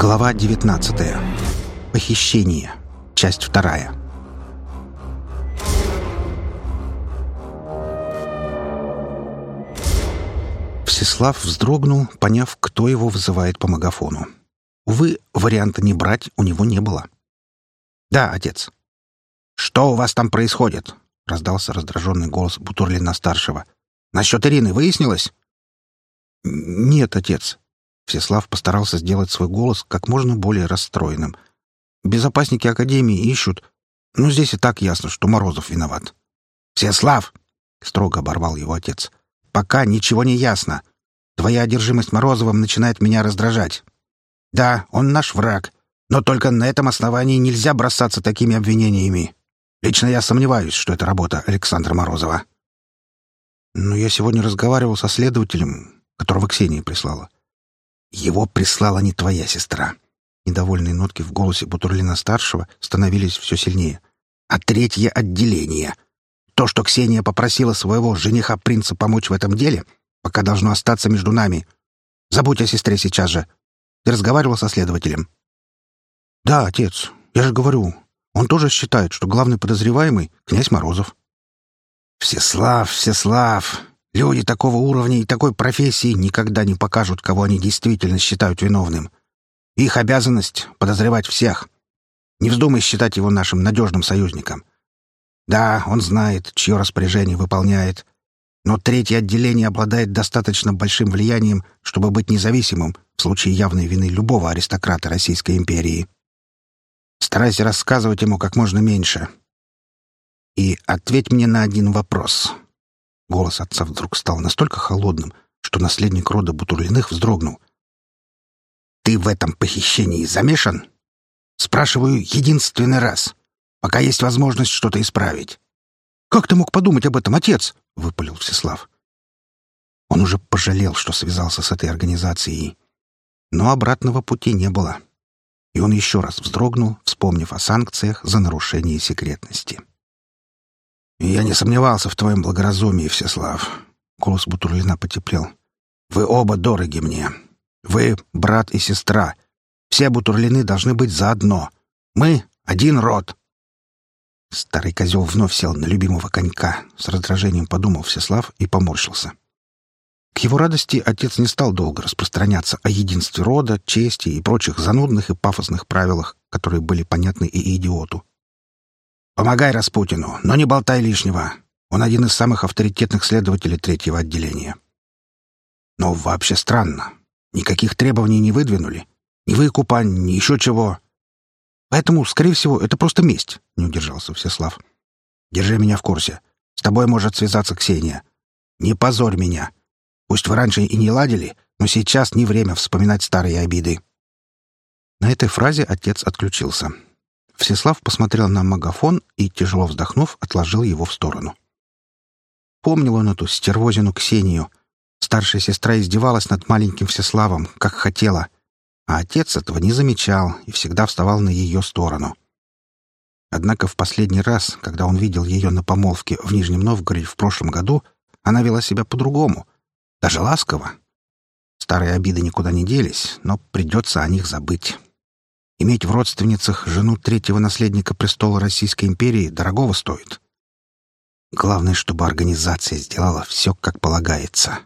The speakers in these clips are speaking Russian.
Глава 19. Похищение. Часть вторая. Всеслав вздрогнул, поняв, кто его вызывает по магафону. Увы, варианта не брать у него не было. «Да, отец». «Что у вас там происходит?» — раздался раздраженный голос Бутурлина-старшего. «Насчет Ирины выяснилось?» «Нет, отец». Всеслав постарался сделать свой голос как можно более расстроенным. «Безопасники Академии ищут, но здесь и так ясно, что Морозов виноват». «Всеслав!» — строго оборвал его отец. «Пока ничего не ясно. Твоя одержимость Морозовым начинает меня раздражать. Да, он наш враг, но только на этом основании нельзя бросаться такими обвинениями. Лично я сомневаюсь, что это работа Александра Морозова». «Но я сегодня разговаривал со следователем, которого Ксения прислала. Его прислала не твоя сестра. Недовольные нотки в голосе Бутурлина-старшего становились все сильнее. А третье отделение. То, что Ксения попросила своего жениха-принца помочь в этом деле, пока должно остаться между нами. Забудь о сестре сейчас же. Ты разговаривал со следователем? Да, отец. Я же говорю. Он тоже считает, что главный подозреваемый — князь Морозов. Всеслав, Всеслав, Люди такого уровня и такой профессии никогда не покажут, кого они действительно считают виновным. Их обязанность — подозревать всех. Не вздумай считать его нашим надежным союзником. Да, он знает, чье распоряжение выполняет, но третье отделение обладает достаточно большим влиянием, чтобы быть независимым в случае явной вины любого аристократа Российской империи. Старайся рассказывать ему как можно меньше. И ответь мне на один вопрос. Голос отца вдруг стал настолько холодным, что наследник рода Бутурлиных вздрогнул. «Ты в этом похищении замешан?» «Спрашиваю единственный раз, пока есть возможность что-то исправить». «Как ты мог подумать об этом, отец?» — выпалил Всеслав. Он уже пожалел, что связался с этой организацией. Но обратного пути не было. И он еще раз вздрогнул, вспомнив о санкциях за нарушение секретности. «Я не сомневался в твоем благоразумии, Всеслав». Голос Бутурлина потеплел. «Вы оба дороги мне. Вы брат и сестра. Все Бутурлины должны быть заодно. Мы — один род». Старый козел вновь сел на любимого конька. С раздражением подумал Всеслав и поморщился. К его радости отец не стал долго распространяться о единстве рода, чести и прочих занудных и пафосных правилах, которые были понятны и идиоту. Помогай Распутину, но не болтай лишнего. Он один из самых авторитетных следователей третьего отделения. Но вообще странно. Никаких требований не выдвинули. Ни выкупа, ни еще чего. Поэтому, скорее всего, это просто месть, — не удержался Всеслав. Держи меня в курсе. С тобой может связаться Ксения. Не позорь меня. Пусть вы раньше и не ладили, но сейчас не время вспоминать старые обиды. На этой фразе отец отключился. Всеслав посмотрел на магафон и, тяжело вздохнув, отложил его в сторону. Помнил он эту стервозину Ксению. Старшая сестра издевалась над маленьким Всеславом, как хотела, а отец этого не замечал и всегда вставал на ее сторону. Однако в последний раз, когда он видел ее на помолвке в Нижнем Новгороде в прошлом году, она вела себя по-другому, даже ласково. Старые обиды никуда не делись, но придется о них забыть. Иметь в родственницах жену третьего наследника престола Российской империи дорогого стоит. Главное, чтобы организация сделала все, как полагается.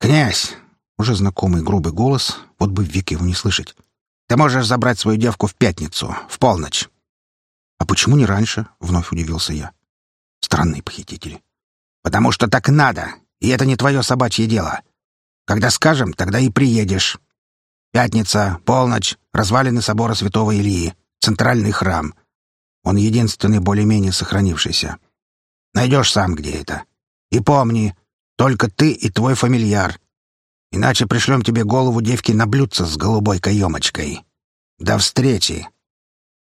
«Князь!» — уже знакомый грубый голос, вот бы век его не слышать. «Ты можешь забрать свою девку в пятницу, в полночь». «А почему не раньше?» — вновь удивился я. «Странные похитители». «Потому что так надо, и это не твое собачье дело. Когда скажем, тогда и приедешь. Пятница, полночь, развалины собора святого Ильи, центральный храм. Он единственный более-менее сохранившийся. Найдешь сам, где это. И помни, только ты и твой фамильяр. Иначе пришлем тебе голову девки на блюдце с голубой каемочкой. До встречи!»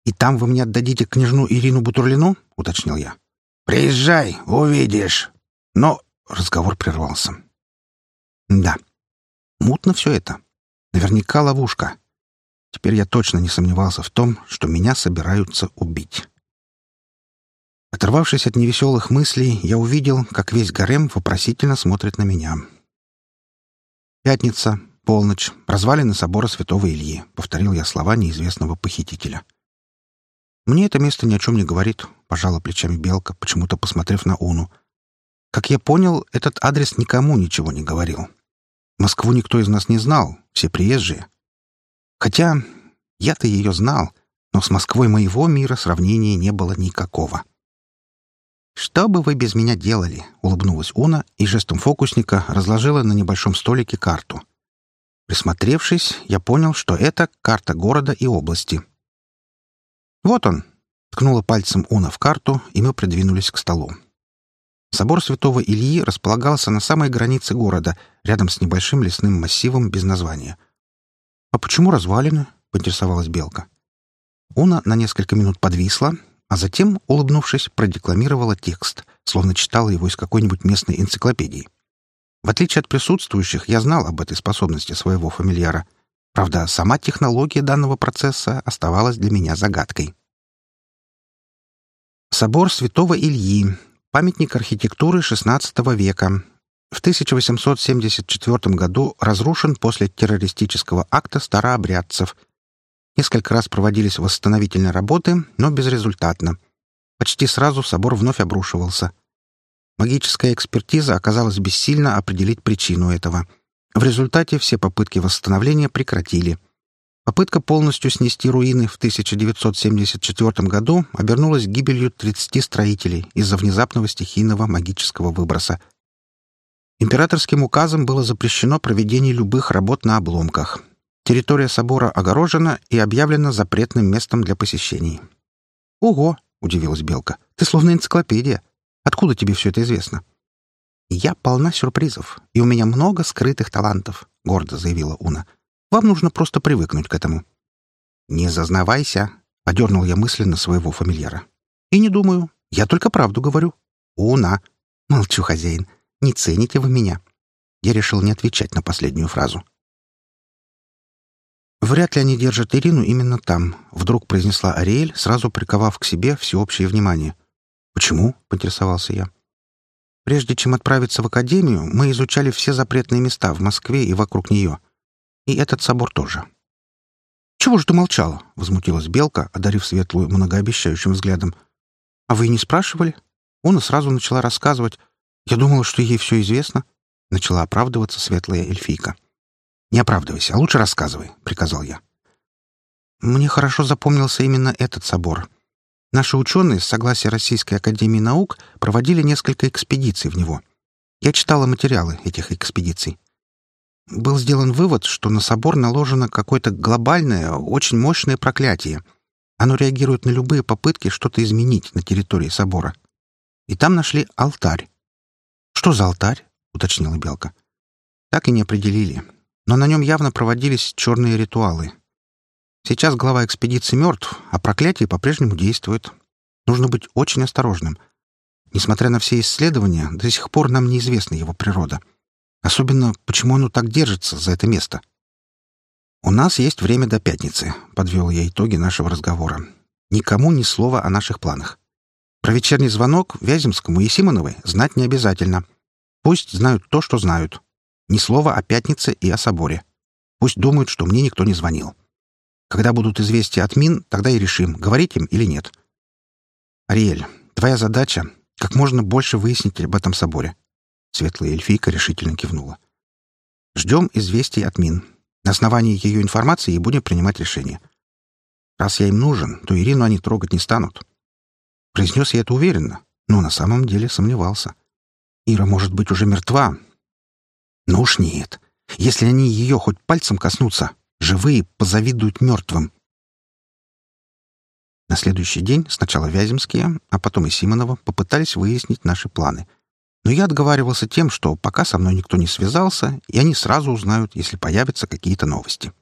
«И там вы мне отдадите княжну Ирину Бутурлину?» — уточнил я. «Приезжай, увидишь!» Но разговор прервался. «Да, Мутно все это. Наверняка ловушка. Теперь я точно не сомневался в том, что меня собираются убить. Оторвавшись от невеселых мыслей, я увидел, как весь гарем вопросительно смотрит на меня. Пятница, полночь, развалины собора святого Ильи», — повторил я слова неизвестного похитителя. «Мне это место ни о чем не говорит», — пожала плечами Белка, почему-то посмотрев на Уну. «Как я понял, этот адрес никому ничего не говорил. Москву никто из нас не знал, все приезжие. Хотя я-то ее знал, но с Москвой моего мира сравнения не было никакого». «Что бы вы без меня делали?» — улыбнулась Уна и жестом фокусника разложила на небольшом столике карту. Присмотревшись, я понял, что это карта города и области. «Вот он!» — ткнула пальцем Уна в карту, и мы придвинулись к столу. Собор святого Ильи располагался на самой границе города, рядом с небольшим лесным массивом без названия. «А почему развалины?» — поинтересовалась Белка. Уна на несколько минут подвисла, а затем, улыбнувшись, продекламировала текст, словно читала его из какой-нибудь местной энциклопедии. В отличие от присутствующих, я знал об этой способности своего фамильяра. Правда, сама технология данного процесса оставалась для меня загадкой. Собор святого Ильи, памятник архитектуры XVI века, в 1874 году разрушен после террористического акта старообрядцев – Несколько раз проводились восстановительные работы, но безрезультатно. Почти сразу собор вновь обрушивался. Магическая экспертиза оказалась бессильна определить причину этого. В результате все попытки восстановления прекратили. Попытка полностью снести руины в 1974 году обернулась гибелью 30 строителей из-за внезапного стихийного магического выброса. Императорским указом было запрещено проведение любых работ на обломках. Территория собора огорожена и объявлена запретным местом для посещений. «Ого!» — удивилась Белка. «Ты словно энциклопедия. Откуда тебе все это известно?» «Я полна сюрпризов, и у меня много скрытых талантов», — гордо заявила Уна. «Вам нужно просто привыкнуть к этому». «Не зазнавайся», — одернул я мысленно своего фамильяра. «И не думаю. Я только правду говорю». «Уна». «Молчу, хозяин. Не цените вы меня». Я решил не отвечать на последнюю фразу. «Вряд ли они держат Ирину именно там», — вдруг произнесла Ариэль, сразу приковав к себе всеобщее внимание. «Почему?» — поинтересовался я. «Прежде чем отправиться в академию, мы изучали все запретные места в Москве и вокруг нее. И этот собор тоже». «Чего же ты молчала?» — возмутилась Белка, одарив Светлую многообещающим взглядом. «А вы и не спрашивали?» Она сразу начала рассказывать. «Я думала, что ей все известно». Начала оправдываться светлая эльфийка. «Не оправдывайся, а лучше рассказывай», — приказал я. Мне хорошо запомнился именно этот собор. Наши ученые, с согласия Российской Академии Наук, проводили несколько экспедиций в него. Я читала материалы этих экспедиций. Был сделан вывод, что на собор наложено какое-то глобальное, очень мощное проклятие. Оно реагирует на любые попытки что-то изменить на территории собора. И там нашли алтарь. «Что за алтарь?» — уточнила Белка. «Так и не определили но на нем явно проводились черные ритуалы. Сейчас глава экспедиции мертв, а проклятие по-прежнему действует. Нужно быть очень осторожным. Несмотря на все исследования, до сих пор нам неизвестна его природа. Особенно, почему оно так держится за это место. «У нас есть время до пятницы», — подвел я итоги нашего разговора. «Никому ни слова о наших планах. Про вечерний звонок Вяземскому и Симоновой знать не обязательно. Пусть знают то, что знают. Ни слова о пятнице и о соборе. Пусть думают, что мне никто не звонил. Когда будут известия от Мин, тогда и решим, говорить им или нет. Ариэль, твоя задача — как можно больше выяснить об этом соборе. Светлая эльфийка решительно кивнула. Ждем известий от Мин. На основании ее информации будем принимать решение. Раз я им нужен, то Ирину они трогать не станут. Произнес я это уверенно, но на самом деле сомневался. Ира может быть уже мертва, ну уж нет. Если они ее хоть пальцем коснутся, живые позавидуют мертвым. На следующий день сначала Вяземские, а потом и Симонова попытались выяснить наши планы. Но я отговаривался тем, что пока со мной никто не связался, и они сразу узнают, если появятся какие-то новости.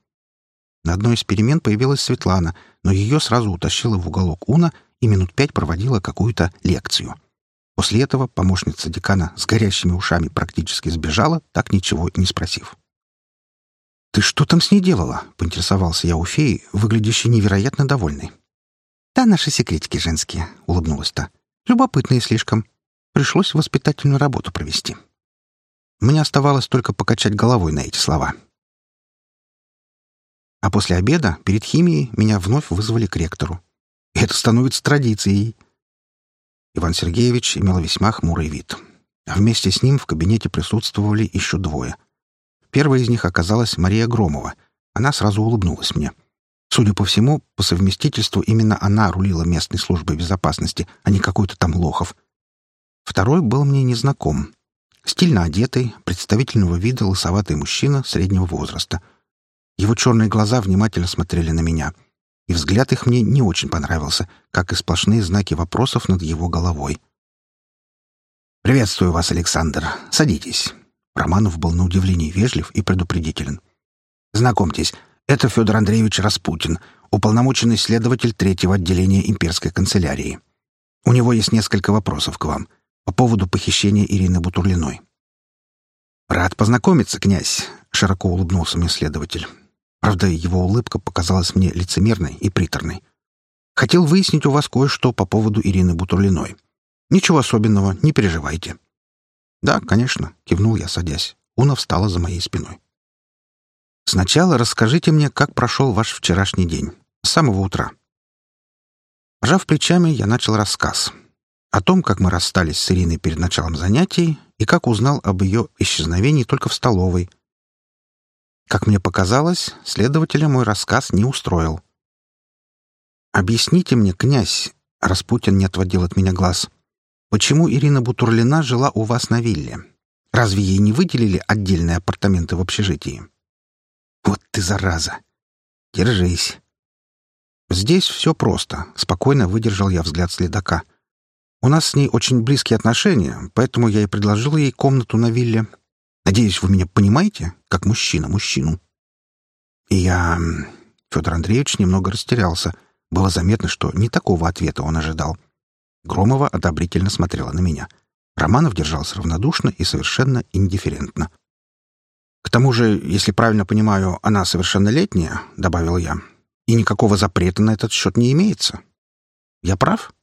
На одной из перемен появилась Светлана, но ее сразу утащила в уголок Уна и минут пять проводила какую-то лекцию — После этого помощница декана с горящими ушами практически сбежала, так ничего не спросив. «Ты что там с ней делала?» — поинтересовался я у феи, выглядящей невероятно довольной. «Да, наши секретики женские», — улыбнулась та. «Любопытные слишком. Пришлось воспитательную работу провести». Мне оставалось только покачать головой на эти слова. А после обеда, перед химией, меня вновь вызвали к ректору. Это становится традицией. Иван Сергеевич имел весьма хмурый вид. Вместе с ним в кабинете присутствовали еще двое. Первая из них оказалась Мария Громова. Она сразу улыбнулась мне. Судя по всему, по совместительству именно она рулила местной службой безопасности, а не какой-то там Лохов. Второй был мне незнаком. Стильно одетый, представительного вида лысоватый мужчина среднего возраста. Его черные глаза внимательно смотрели на меня, и взгляд их мне не очень понравился, как и сплошные знаки вопросов над его головой. «Приветствую вас, Александр. Садитесь». Романов был на удивление вежлив и предупредителен. «Знакомьтесь, это Федор Андреевич Распутин, уполномоченный следователь третьего отделения имперской канцелярии. У него есть несколько вопросов к вам по поводу похищения Ирины Бутурлиной. «Рад познакомиться, князь», — широко улыбнулся мне следователь. Правда, его улыбка показалась мне лицемерной и приторной. «Хотел выяснить у вас кое-что по поводу Ирины Бутурлиной. Ничего особенного, не переживайте». «Да, конечно», — кивнул я, садясь. Уна встала за моей спиной. «Сначала расскажите мне, как прошел ваш вчерашний день. С самого утра». Пожав плечами, я начал рассказ — о том, как мы расстались с Ириной перед началом занятий и как узнал об ее исчезновении только в столовой. Как мне показалось, следователя мой рассказ не устроил. «Объясните мне, князь», — Распутин не отводил от меня глаз, «почему Ирина Бутурлина жила у вас на вилле? Разве ей не выделили отдельные апартаменты в общежитии?» «Вот ты зараза! Держись!» «Здесь все просто», — спокойно выдержал я взгляд следака — у нас с ней очень близкие отношения, поэтому я и предложил ей комнату на вилле. Надеюсь, вы меня понимаете, как мужчина мужчину. И я... Федор Андреевич немного растерялся. Было заметно, что не такого ответа он ожидал. Громова одобрительно смотрела на меня. Романов держался равнодушно и совершенно индифферентно. «К тому же, если правильно понимаю, она совершеннолетняя», — добавил я, «и никакого запрета на этот счет не имеется. Я прав?»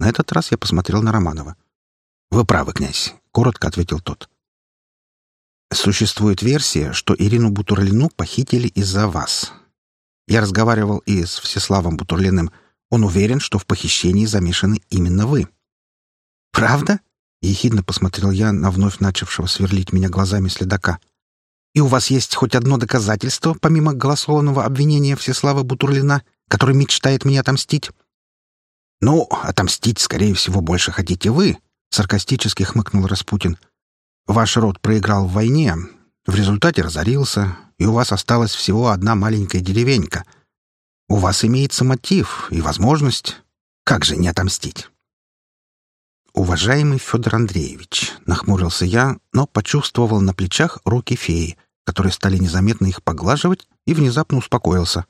На этот раз я посмотрел на Романова. «Вы правы, князь», — коротко ответил тот. «Существует версия, что Ирину Бутурлину похитили из-за вас. Я разговаривал и с Всеславом Бутурлиным. Он уверен, что в похищении замешаны именно вы». «Правда?» — ехидно посмотрел я на вновь начавшего сверлить меня глазами следака. «И у вас есть хоть одно доказательство, помимо голословного обвинения Всеслава Бутурлина, который мечтает мне отомстить?» «Ну, отомстить, скорее всего, больше хотите вы», — саркастически хмыкнул Распутин. «Ваш род проиграл в войне, в результате разорился, и у вас осталась всего одна маленькая деревенька. У вас имеется мотив и возможность. Как же не отомстить?» «Уважаемый Федор Андреевич», — нахмурился я, но почувствовал на плечах руки феи, которые стали незаметно их поглаживать, и внезапно успокоился.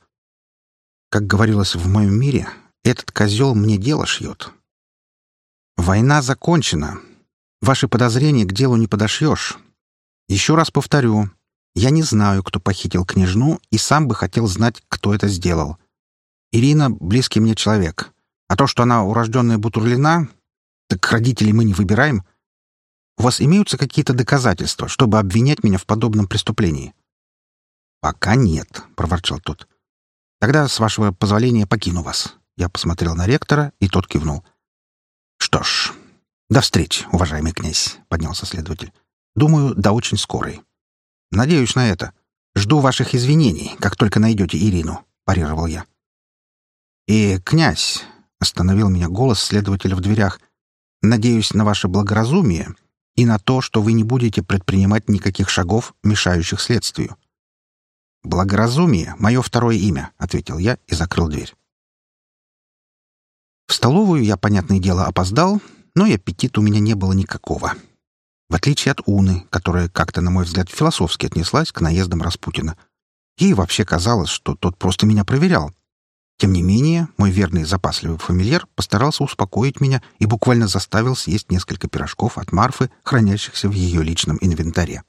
Как говорилось в моем мире, этот козел мне дело шьет. Война закончена. Ваши подозрения к делу не подошьешь. Еще раз повторю. Я не знаю, кто похитил княжну, и сам бы хотел знать, кто это сделал. Ирина — близкий мне человек. А то, что она урожденная Бутурлина, так родителей мы не выбираем. У вас имеются какие-то доказательства, чтобы обвинять меня в подобном преступлении? «Пока нет», — проворчал тот. «Тогда, с вашего позволения, покину вас. Я посмотрел на ректора, и тот кивнул. «Что ж, до встречи, уважаемый князь», — поднялся следователь. «Думаю, до очень скорой. Надеюсь на это. Жду ваших извинений, как только найдете Ирину», — парировал я. «И, князь», — остановил меня голос следователя в дверях, «надеюсь на ваше благоразумие и на то, что вы не будете предпринимать никаких шагов, мешающих следствию». «Благоразумие — мое второе имя», — ответил я и закрыл дверь. В столовую я, понятное дело, опоздал, но и аппетита у меня не было никакого. В отличие от Уны, которая как-то, на мой взгляд, философски отнеслась к наездам Распутина. Ей вообще казалось, что тот просто меня проверял. Тем не менее, мой верный запасливый фамильяр постарался успокоить меня и буквально заставил съесть несколько пирожков от Марфы, хранящихся в ее личном инвентаре.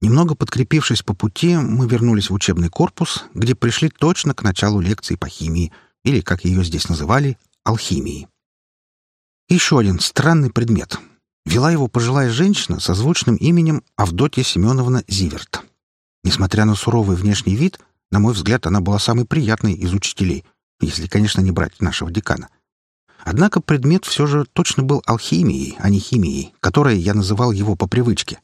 Немного подкрепившись по пути, мы вернулись в учебный корпус, где пришли точно к началу лекции по химии — или, как ее здесь называли, алхимией. Еще один странный предмет. Вела его пожилая женщина со звучным именем Авдотья Семеновна Зиверт. Несмотря на суровый внешний вид, на мой взгляд, она была самой приятной из учителей, если, конечно, не брать нашего декана. Однако предмет все же точно был алхимией, а не химией, которой я называл его по привычке.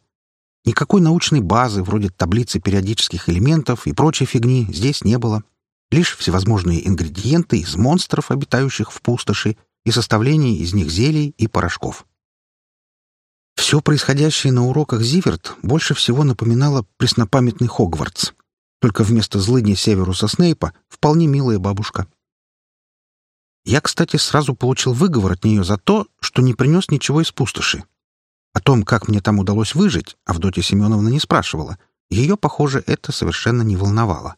Никакой научной базы, вроде таблицы периодических элементов и прочей фигни, здесь не было. Лишь всевозможные ингредиенты из монстров, обитающих в пустоши, и составление из них зелий и порошков. Все происходящее на уроках Зиверт больше всего напоминало преснопамятный Хогвартс. Только вместо злыдня Северуса Снейпа вполне милая бабушка. Я, кстати, сразу получил выговор от нее за то, что не принес ничего из пустоши. О том, как мне там удалось выжить, Авдотья Семеновна не спрашивала. Ее, похоже, это совершенно не волновало.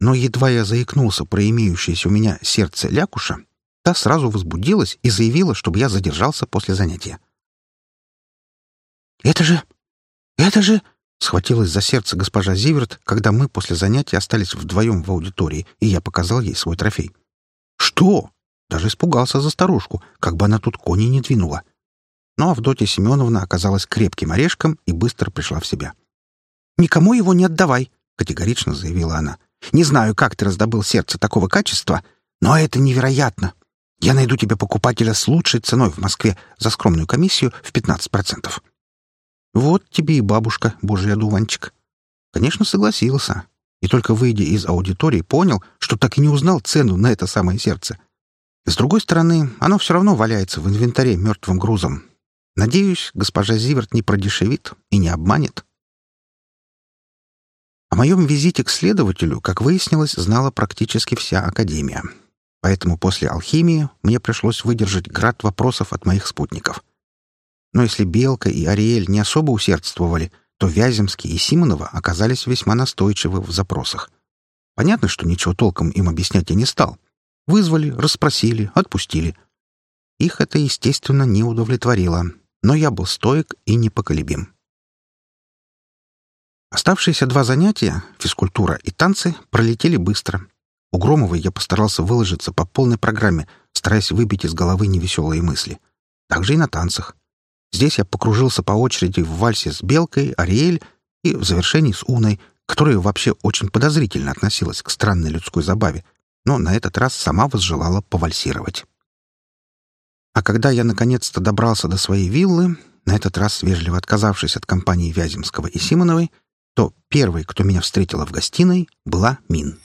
Но едва я заикнулся про имеющееся у меня сердце Лякуша, та сразу возбудилась и заявила, чтобы я задержался после занятия. «Это же... это же...» — схватилась за сердце госпожа Зиверт, когда мы после занятия остались вдвоем в аудитории, и я показал ей свой трофей. «Что?» — даже испугался за старушку, как бы она тут кони не двинула. Но Авдотья Семеновна оказалась крепким орешком и быстро пришла в себя. «Никому его не отдавай», — категорично заявила она. «Не знаю, как ты раздобыл сердце такого качества, но это невероятно. Я найду тебе покупателя с лучшей ценой в Москве за скромную комиссию в 15%. Вот тебе и бабушка, божий одуванчик. Конечно, согласился. И только выйдя из аудитории, понял, что так и не узнал цену на это самое сердце. С другой стороны, оно все равно валяется в инвентаре мертвым грузом. Надеюсь, госпожа Зиверт не продешевит и не обманет. О моем визите к следователю, как выяснилось, знала практически вся Академия. Поэтому после алхимии мне пришлось выдержать град вопросов от моих спутников. Но если Белка и Ариэль не особо усердствовали, то Вяземский и Симонова оказались весьма настойчивы в запросах. Понятно, что ничего толком им объяснять я не стал. Вызвали, расспросили, отпустили. Их это, естественно, не удовлетворило, но я был стоек и непоколебим. Оставшиеся два занятия, физкультура и танцы, пролетели быстро. У Громовой я постарался выложиться по полной программе, стараясь выбить из головы невеселые мысли. Также и на танцах. Здесь я покружился по очереди в вальсе с Белкой, Ариэль и в завершении с Уной, которая вообще очень подозрительно относилась к странной людской забаве, но на этот раз сама возжелала повальсировать. А когда я наконец-то добрался до своей виллы, на этот раз вежливо отказавшись от компании Вяземского и Симоновой, то первой, кто меня встретила в гостиной, была Мин.